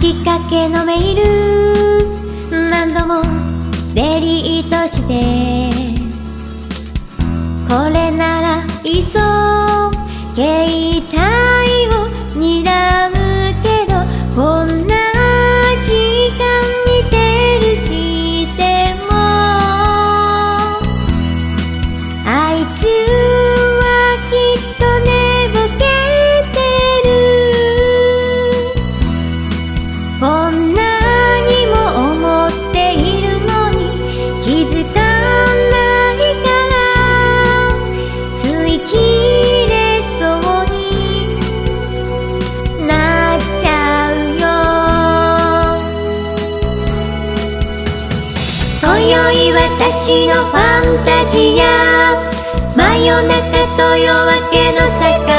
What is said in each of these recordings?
きっかけのメール。何度もデリートして。これならいそ。携私のファンタジア。真夜中と夜明けの坂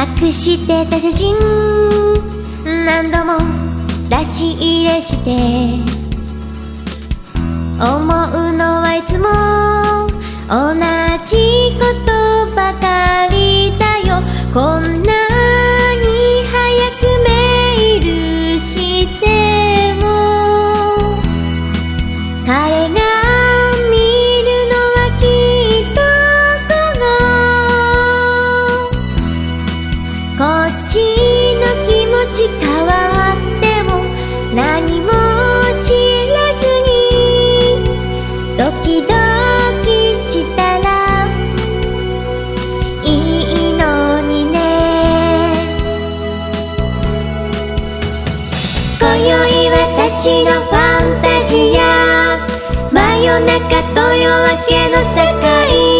隠してた写真何度も出し入れして思うのはいつも私のファンタジア。真夜中と夜明けの境